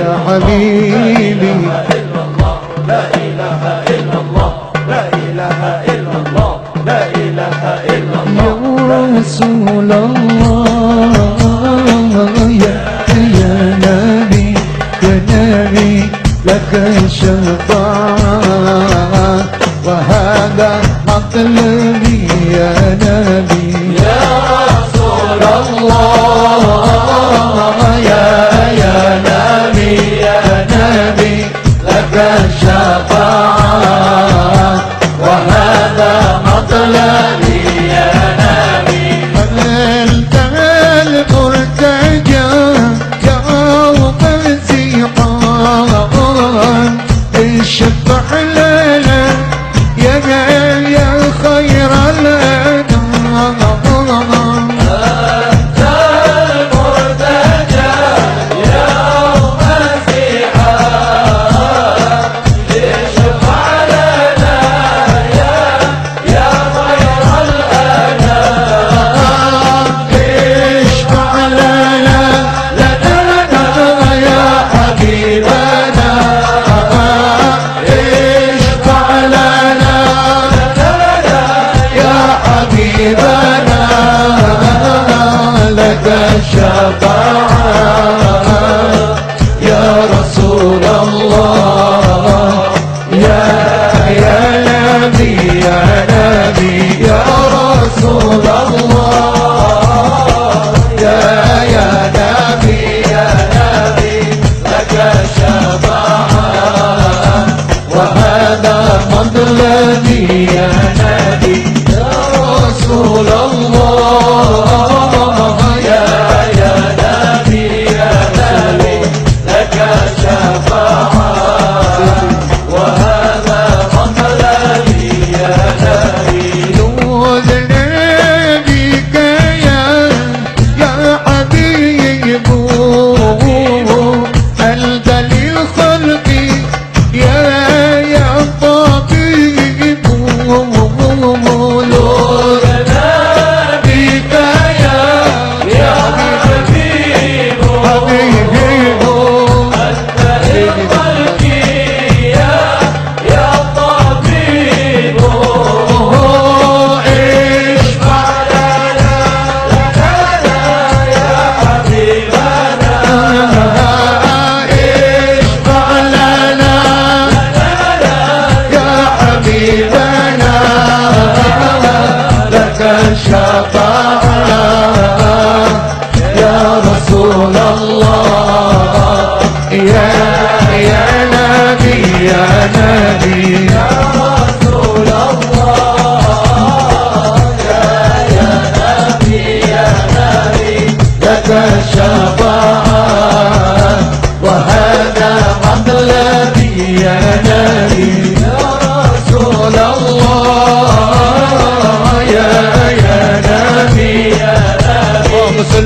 يا حبيبي. لا إله إلا الله لا إله إلا الله لا إله إلا الله يا رسول الله يا يا نبي يا نبي لك الشفاعة. وهذا مطلبي يا نبي. لك الشفاعة وهذا مطلبي يا نبي. أنت المرتجى يوم الزيقان الشفع لنا حبيبنا لك الشفاعة. رسول الله. يا يا نبي يا نبي. يا نبي يا نبي. لك الشفاعة